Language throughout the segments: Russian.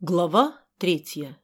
Глава третья.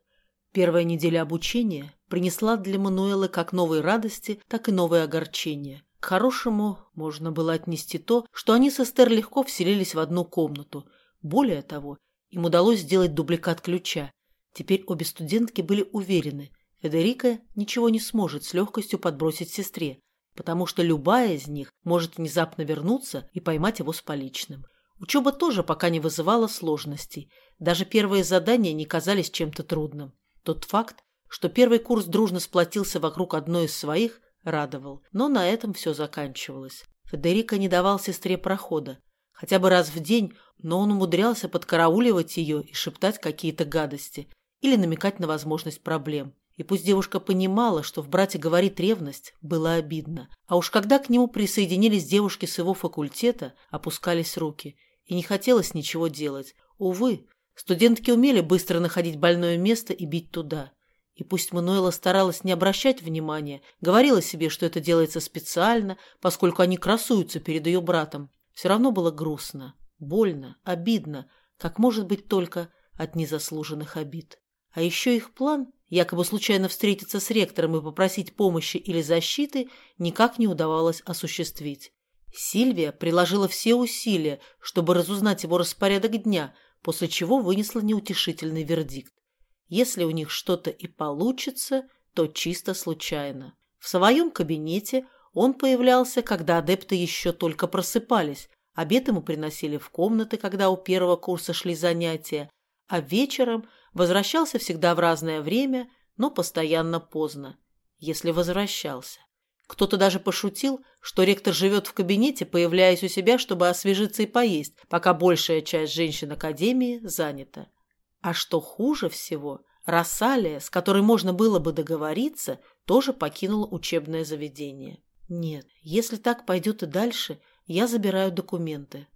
Первая неделя обучения принесла для Мануэлы как новые радости, так и новые огорчения. К хорошему можно было отнести то, что они с Эстер легко вселились в одну комнату. Более того, им удалось сделать дубликат ключа. Теперь обе студентки были уверены, Федерика ничего не сможет с легкостью подбросить сестре, потому что любая из них может внезапно вернуться и поймать его с поличным. Учеба тоже пока не вызывала сложностей. Даже первые задания не казались чем-то трудным. Тот факт, что первый курс дружно сплотился вокруг одной из своих, радовал. Но на этом все заканчивалось. Федерико не давал сестре прохода. Хотя бы раз в день, но он умудрялся подкарауливать ее и шептать какие-то гадости или намекать на возможность проблем. И пусть девушка понимала, что в брате говорит ревность, было обидно. А уж когда к нему присоединились девушки с его факультета, опускались руки. И не хотелось ничего делать. Увы, студентки умели быстро находить больное место и бить туда. И пусть Мануэла старалась не обращать внимания, говорила себе, что это делается специально, поскольку они красуются перед ее братом, все равно было грустно, больно, обидно, как может быть только от незаслуженных обид. А еще их план якобы случайно встретиться с ректором и попросить помощи или защиты, никак не удавалось осуществить. Сильвия приложила все усилия, чтобы разузнать его распорядок дня, после чего вынесла неутешительный вердикт. Если у них что-то и получится, то чисто случайно. В своем кабинете он появлялся, когда адепты еще только просыпались, обед ему приносили в комнаты, когда у первого курса шли занятия, а вечером возвращался всегда в разное время, но постоянно поздно, если возвращался. Кто-то даже пошутил, что ректор живет в кабинете, появляясь у себя, чтобы освежиться и поесть, пока большая часть женщин Академии занята. А что хуже всего, Рассалия, с которой можно было бы договориться, тоже покинула учебное заведение. Нет, если так пойдет и дальше, я забираю документы.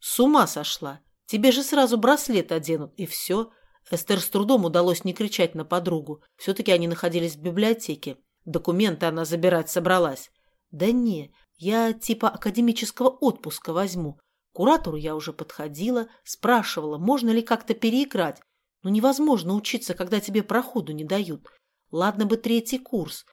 С ума сошла! Тебе же сразу браслет оденут, и все. Эстер с трудом удалось не кричать на подругу. Все-таки они находились в библиотеке. Документы она забирать собралась. Да не, я типа академического отпуска возьму. Куратору я уже подходила, спрашивала, можно ли как-то переиграть. Но невозможно учиться, когда тебе проходу не дают. Ладно бы третий курс.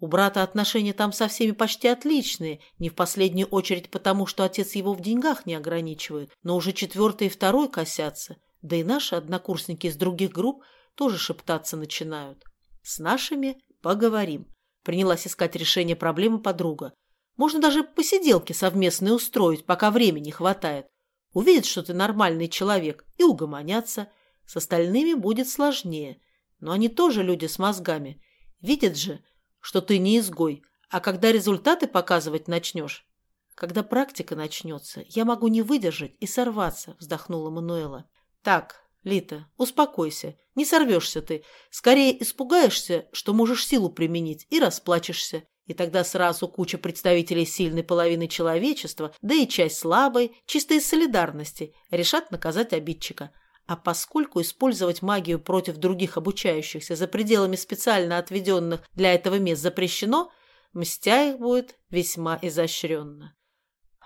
У брата отношения там со всеми почти отличные, не в последнюю очередь потому, что отец его в деньгах не ограничивает, но уже четвертый и второй косятся. Да и наши однокурсники из других групп тоже шептаться начинают. С нашими поговорим. Принялась искать решение проблемы подруга. Можно даже посиделки совместные устроить, пока времени хватает. Увидят, что ты нормальный человек, и угомонятся. С остальными будет сложнее. Но они тоже люди с мозгами. Видят же, что ты не изгой. А когда результаты показывать начнешь? Когда практика начнется, я могу не выдержать и сорваться, вздохнула Мануэла. Так, Лита, успокойся. Не сорвешься ты. Скорее испугаешься, что можешь силу применить, и расплачешься. И тогда сразу куча представителей сильной половины человечества, да и часть слабой, чисто из солидарности, решат наказать обидчика. А поскольку использовать магию против других обучающихся за пределами специально отведенных для этого мест запрещено, мстя их будет весьма изощренно.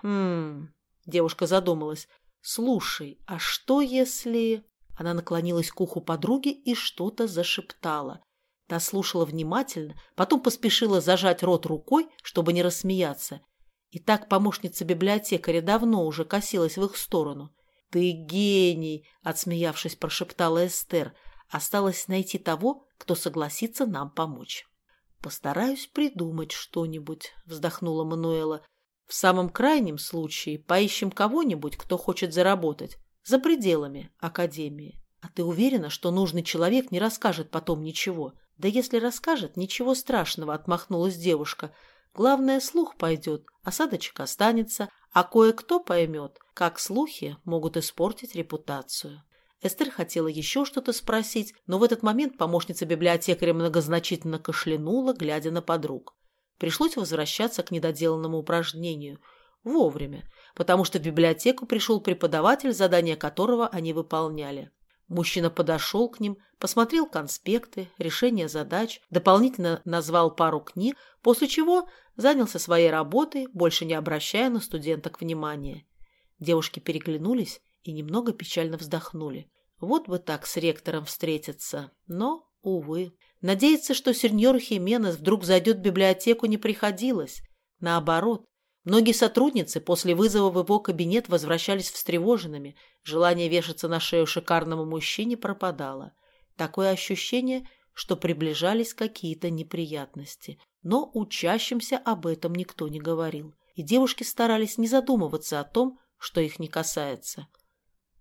Хм, девушка задумалась. Слушай, а что если... Она наклонилась к уху подруги и что-то зашептала. Та слушала внимательно, потом поспешила зажать рот рукой, чтобы не рассмеяться. И так помощница библиотекаря давно уже косилась в их сторону. «Ты гений!» – отсмеявшись, прошептала Эстер. «Осталось найти того, кто согласится нам помочь». «Постараюсь придумать что-нибудь», – вздохнула Мануэла. «В самом крайнем случае поищем кого-нибудь, кто хочет заработать, за пределами Академии. А ты уверена, что нужный человек не расскажет потом ничего?» «Да если расскажет, ничего страшного», – отмахнулась девушка. «Главное, слух пойдет, осадочек останется, а кое-кто поймет, как слухи могут испортить репутацию. Эстер хотела еще что-то спросить, но в этот момент помощница библиотекаря многозначительно кашлянула, глядя на подруг. Пришлось возвращаться к недоделанному упражнению. Вовремя, потому что в библиотеку пришел преподаватель, задание которого они выполняли. Мужчина подошел к ним, посмотрел конспекты, решение задач, дополнительно назвал пару книг, после чего занялся своей работой, больше не обращая на студенток внимания. Девушки переглянулись и немного печально вздохнули. Вот бы так с ректором встретиться. Но, увы. Надеяться, что сеньор Хименес вдруг зайдет в библиотеку, не приходилось. Наоборот, многие сотрудницы после вызова в его кабинет возвращались встревоженными. Желание вешаться на шею шикарному мужчине пропадало. Такое ощущение, что приближались какие-то неприятности. Но учащимся об этом никто не говорил. И девушки старались не задумываться о том, что их не касается.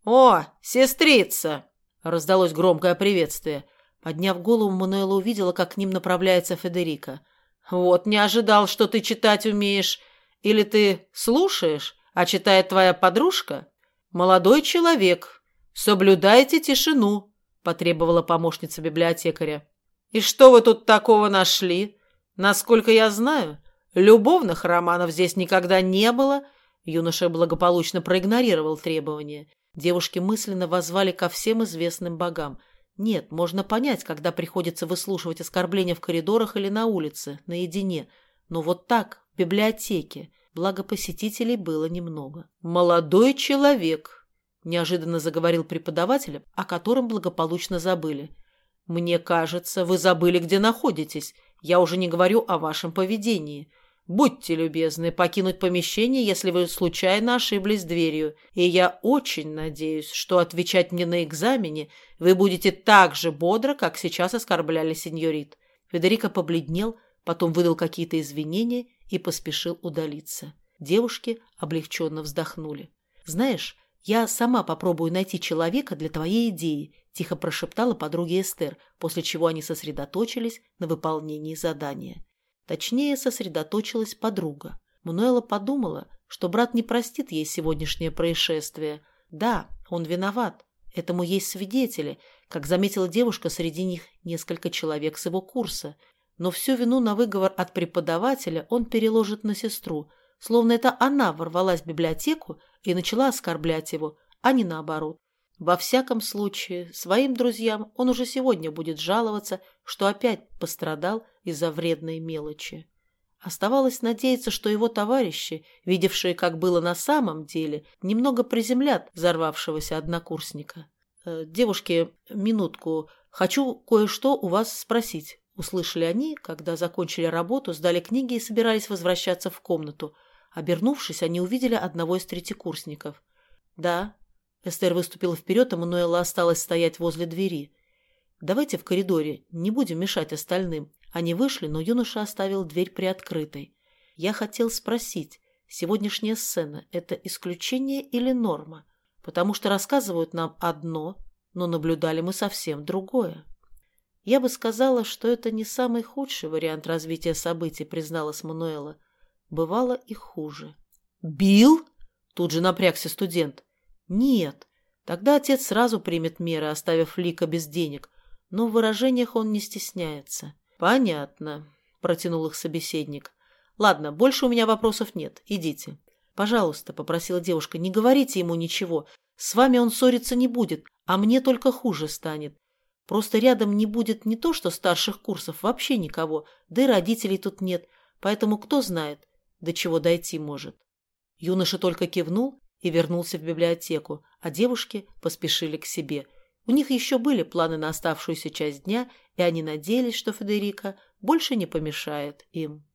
«О, сестрица!» – раздалось громкое приветствие. Подняв голову, Мануэла увидела, как к ним направляется Федерика. «Вот не ожидал, что ты читать умеешь. Или ты слушаешь, а читает твоя подружка?» «Молодой человек, соблюдайте тишину», – потребовала помощница библиотекаря. «И что вы тут такого нашли? Насколько я знаю, любовных романов здесь никогда не было». Юноша благополучно проигнорировал требования. Девушки мысленно возвали ко всем известным богам. Нет, можно понять, когда приходится выслушивать оскорбления в коридорах или на улице, наедине. Но вот так, библиотеке, благо посетителей было немного. «Молодой человек», – неожиданно заговорил преподаватель, о котором благополучно забыли. «Мне кажется, вы забыли, где находитесь. Я уже не говорю о вашем поведении. Будьте любезны покинуть помещение, если вы случайно ошиблись дверью, и я очень надеюсь, что отвечать мне на экзамене вы будете так же бодро, как сейчас оскорбляли сеньорит». Федерико побледнел, потом выдал какие-то извинения и поспешил удалиться. Девушки облегченно вздохнули. «Знаешь, я сама попробую найти человека для твоей идеи», – тихо прошептала подруге Эстер, после чего они сосредоточились на выполнении задания. Точнее, сосредоточилась подруга. Мануэла подумала, что брат не простит ей сегодняшнее происшествие. Да, он виноват. Этому есть свидетели. Как заметила девушка, среди них несколько человек с его курса. Но всю вину на выговор от преподавателя он переложит на сестру, словно это она ворвалась в библиотеку и начала оскорблять его, а не наоборот. Во всяком случае, своим друзьям он уже сегодня будет жаловаться, что опять пострадал из-за вредной мелочи. Оставалось надеяться, что его товарищи, видевшие, как было на самом деле, немного приземлят взорвавшегося однокурсника. «Э, «Девушки, минутку, хочу кое-что у вас спросить», — услышали они, когда закончили работу, сдали книги и собирались возвращаться в комнату. Обернувшись, они увидели одного из третьекурсников. «Да», Эстер выступила вперед, а Мануэла осталась стоять возле двери. «Давайте в коридоре, не будем мешать остальным». Они вышли, но юноша оставил дверь приоткрытой. Я хотел спросить, сегодняшняя сцена – это исключение или норма? Потому что рассказывают нам одно, но наблюдали мы совсем другое. Я бы сказала, что это не самый худший вариант развития событий, призналась Мануэла. Бывало и хуже. «Бил?» – тут же напрягся студент. Нет, тогда отец сразу примет меры, оставив Лика без денег, но в выражениях он не стесняется. Понятно, протянул их собеседник. Ладно, больше у меня вопросов нет, идите. Пожалуйста, попросила девушка, не говорите ему ничего. С вами он ссориться не будет, а мне только хуже станет. Просто рядом не будет не то что старших курсов, вообще никого, да и родителей тут нет, поэтому кто знает, до чего дойти может. Юноша только кивнул и вернулся в библиотеку, а девушки поспешили к себе. У них еще были планы на оставшуюся часть дня, и они надеялись, что Федерика больше не помешает им.